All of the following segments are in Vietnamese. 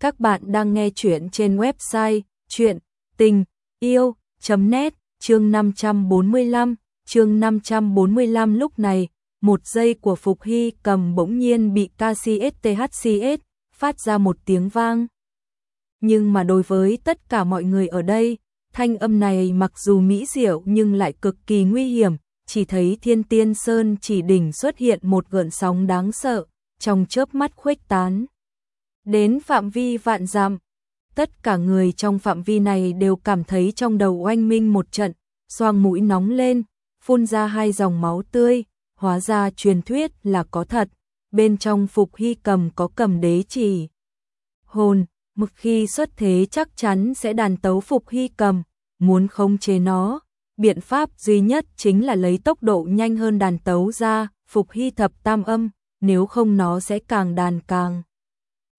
Các bạn đang nghe chuyện trên website chuyện tình yêu.net chương 545, chương 545 lúc này, một giây của Phục Hy cầm bỗng nhiên bị KCSTHCS phát ra một tiếng vang. Nhưng mà đối với tất cả mọi người ở đây, thanh âm này mặc dù mỹ diệu nhưng lại cực kỳ nguy hiểm, chỉ thấy thiên tiên sơn chỉ đỉnh xuất hiện một gợn sóng đáng sợ, trong chớp mắt khuếch tán. Đến phạm vi vạn dặm, tất cả người trong phạm vi này đều cảm thấy trong đầu oanh minh một trận, xoang mũi nóng lên, phun ra hai dòng máu tươi, hóa ra truyền thuyết là có thật, bên trong phục hy cầm có cầm đế chỉ. Hồn, mực khi xuất thế chắc chắn sẽ đàn tấu phục hy cầm, muốn không chế nó, biện pháp duy nhất chính là lấy tốc độ nhanh hơn đàn tấu ra, phục hy thập tam âm, nếu không nó sẽ càng đàn càng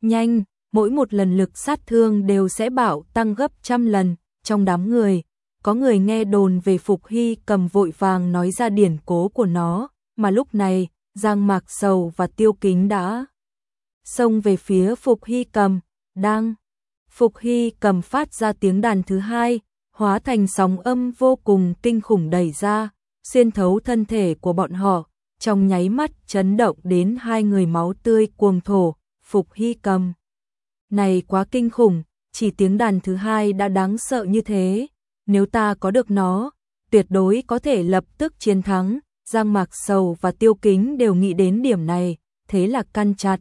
nhanh, mỗi một lần lực sát thương đều sẽ bảo tăng gấp trăm lần, trong đám người, có người nghe đồn về Phục Hy cầm vội vàng nói ra điển cố của nó, mà lúc này, Giang Mạc Sầu và Tiêu Kính đã xông về phía Phục Hy cầm, đang Phục Hy cầm phát ra tiếng đàn thứ hai, hóa thành sóng âm vô cùng kinh khủng đẩy ra, xuyên thấu thân thể của bọn họ, trong nháy mắt chấn động đến hai người máu tươi cuồng thổ, Phục Hy cầm. Này quá kinh khủng, chỉ tiếng đàn thứ hai đã đáng sợ như thế, nếu ta có được nó, tuyệt đối có thể lập tức chiến thắng, Giang Mạc Sầu và Tiêu Kính đều nghĩ đến điểm này, thế là căn chặt.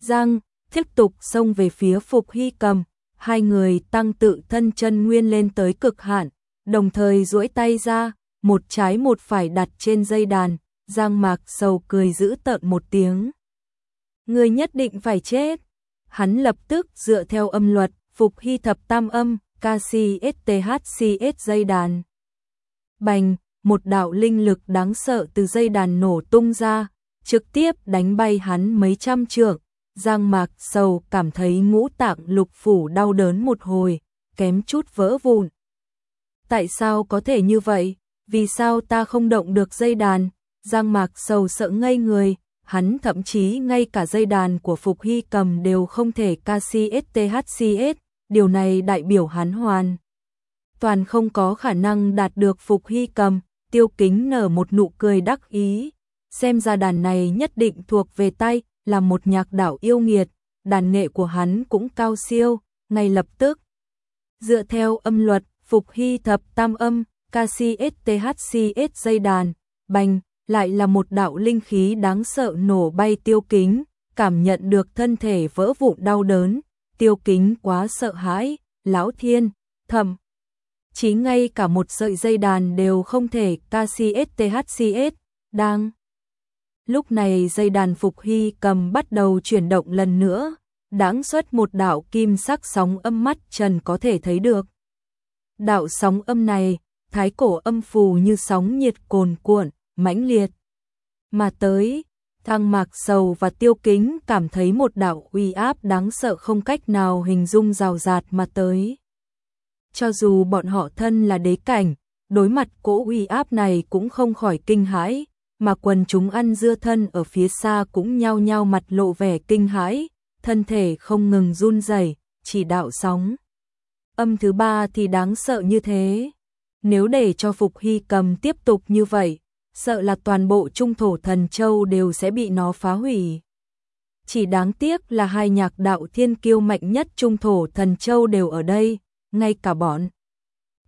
Giang, tiếp tục xông về phía Phục Hy cầm, hai người tăng tự thân chân nguyên lên tới cực hạn, đồng thời duỗi tay ra, một trái một phải đặt trên dây đàn, Giang Mạc Sầu cười giữ tợn một tiếng. Người nhất định phải chết. Hắn lập tức dựa theo âm luật, phục hy thập tam âm, KCSTHCS dây đàn. Bành, một đạo linh lực đáng sợ từ dây đàn nổ tung ra, trực tiếp đánh bay hắn mấy trăm trượng. Giang Mạc Sầu cảm thấy ngũ tạng lục phủ đau đớn một hồi, kém chút vỡ vụn. Tại sao có thể như vậy? Vì sao ta không động được dây đàn? Giang Mạc Sầu sợ ngây người, hắn thậm chí ngay cả dây đàn của Phục Hy cầm đều không thể KCSTHCS, điều này đại biểu hắn hoàn. Toàn không có khả năng đạt được Phục Hy cầm, tiêu kính nở một nụ cười đắc ý, xem ra đàn này nhất định thuộc về tay, là một nhạc đảo yêu nghiệt, đàn nghệ của hắn cũng cao siêu, ngay lập tức. Dựa theo âm luật, Phục Hy thập tam âm, KCSTHCS dây đàn, bành, lại là một đạo linh khí đáng sợ nổ bay tiêu kính, cảm nhận được thân thể vỡ vụn đau đớn, tiêu kính quá sợ hãi, lão thiên, thầm. Chí ngay cả một sợi dây đàn đều không thể KCSTHCS, đang. Lúc này dây đàn Phục Hy cầm bắt đầu chuyển động lần nữa, đáng xuất một đạo kim sắc sóng âm mắt trần có thể thấy được. Đạo sóng âm này, thái cổ âm phù như sóng nhiệt cồn cuộn, mãnh liệt. Mà tới, Thăng Mạc Sầu và Tiêu Kính cảm thấy một đạo uy áp đáng sợ không cách nào hình dung rào rạt mà tới. Cho dù bọn họ thân là đế cảnh, đối mặt cỗ uy áp này cũng không khỏi kinh hãi, mà quần chúng ăn dưa thân ở phía xa cũng nhao nhao mặt lộ vẻ kinh hãi, thân thể không ngừng run rẩy, chỉ đạo sóng. Âm thứ ba thì đáng sợ như thế. Nếu để cho Phục Hy cầm tiếp tục như vậy, sợ là toàn bộ trung thổ thần châu đều sẽ bị nó phá hủy. Chỉ đáng tiếc là hai nhạc đạo thiên kiêu mạnh nhất trung thổ thần châu đều ở đây, ngay cả bọn.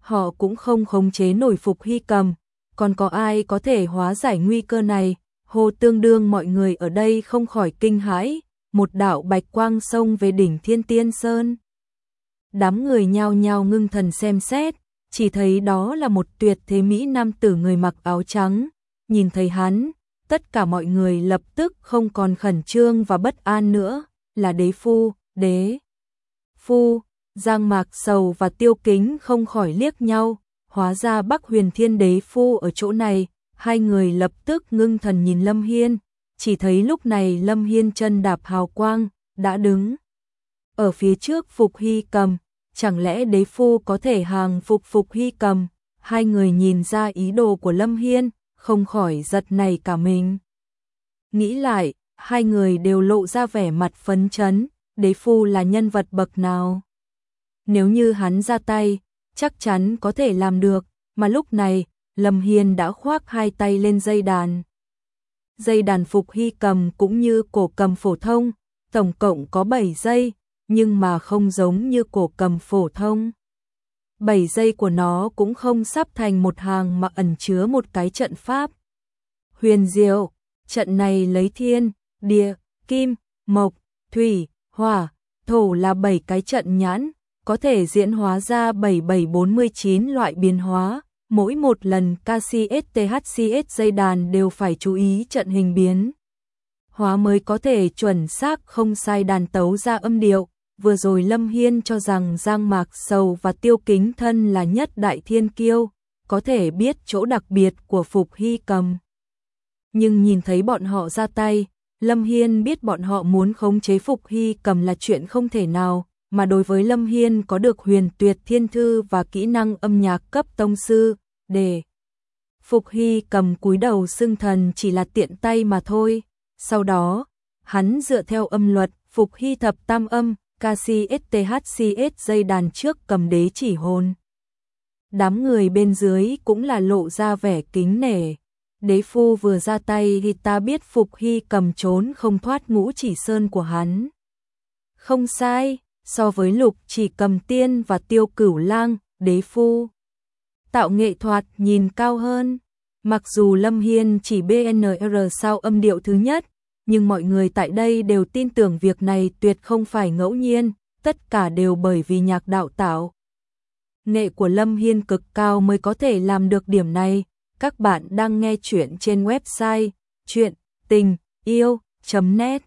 Họ cũng không khống chế nổi phục hy cầm, còn có ai có thể hóa giải nguy cơ này, hồ tương đương mọi người ở đây không khỏi kinh hãi, một đạo bạch quang sông về đỉnh thiên tiên sơn. Đám người nhao nhao ngưng thần xem xét, chỉ thấy đó là một tuyệt thế mỹ nam tử người mặc áo trắng, nhìn thấy hắn, tất cả mọi người lập tức không còn khẩn trương và bất an nữa, là đế phu, đế. Phu, Giang Mạc Sầu và Tiêu Kính không khỏi liếc nhau, hóa ra Bắc Huyền Thiên đế phu ở chỗ này, hai người lập tức ngưng thần nhìn Lâm Hiên, chỉ thấy lúc này Lâm Hiên chân đạp hào quang, đã đứng. Ở phía trước Phục Hy cầm, chẳng lẽ đế phu có thể hàng phục Phục Hy cầm, hai người nhìn ra ý đồ của Lâm Hiên, không khỏi giật này cả mình. Nghĩ lại, hai người đều lộ ra vẻ mặt phấn chấn, đế phu là nhân vật bậc nào. Nếu như hắn ra tay, chắc chắn có thể làm được, mà lúc này, Lâm Hiên đã khoác hai tay lên dây đàn. Dây đàn phục hy cầm cũng như cổ cầm phổ thông, tổng cộng có 7 dây, nhưng mà không giống như cổ cầm phổ thông. 7 dây của nó cũng không sắp thành một hàng mà ẩn chứa một cái trận pháp. Huyền diệu, trận này lấy thiên, địa, kim, mộc, thủy, hỏa, thổ là 7 cái trận nhãn, có thể diễn hóa ra 7749 loại biến hóa, mỗi một lần KCSTHCS dây đàn đều phải chú ý trận hình biến. Hóa mới có thể chuẩn xác không sai đàn tấu ra âm điệu, vừa rồi Lâm Hiên cho rằng Giang Mạc Sầu và Tiêu Kính Thân là nhất đại thiên kiêu, có thể biết chỗ đặc biệt của Phục Hy cầm. Nhưng nhìn thấy bọn họ ra tay, Lâm Hiên biết bọn họ muốn khống chế Phục Hy cầm là chuyện không thể nào, mà đối với Lâm Hiên có được huyền tuyệt thiên thư và kỹ năng âm nhạc cấp tông sư, để Phục Hy cầm cúi đầu xưng thần chỉ là tiện tay mà thôi. Sau đó, hắn dựa theo âm luật, Phục Hy thập tam âm, KCSTHCS dây đàn trước cầm đế chỉ hồn. Đám người bên dưới cũng là lộ ra vẻ kính nể. Đế phu vừa ra tay thì ta biết Phục Hy cầm trốn không thoát ngũ chỉ sơn của hắn. Không sai, so với lục chỉ cầm tiên và tiêu cửu lang, đế phu. Tạo nghệ thuật nhìn cao hơn. Mặc dù Lâm Hiên chỉ BNR sau âm điệu thứ nhất, nhưng mọi người tại đây đều tin tưởng việc này tuyệt không phải ngẫu nhiên, tất cả đều bởi vì nhạc đạo tạo. Nghệ của Lâm Hiên cực cao mới có thể làm được điểm này. Các bạn đang nghe chuyện trên website chuyện tình yêu.net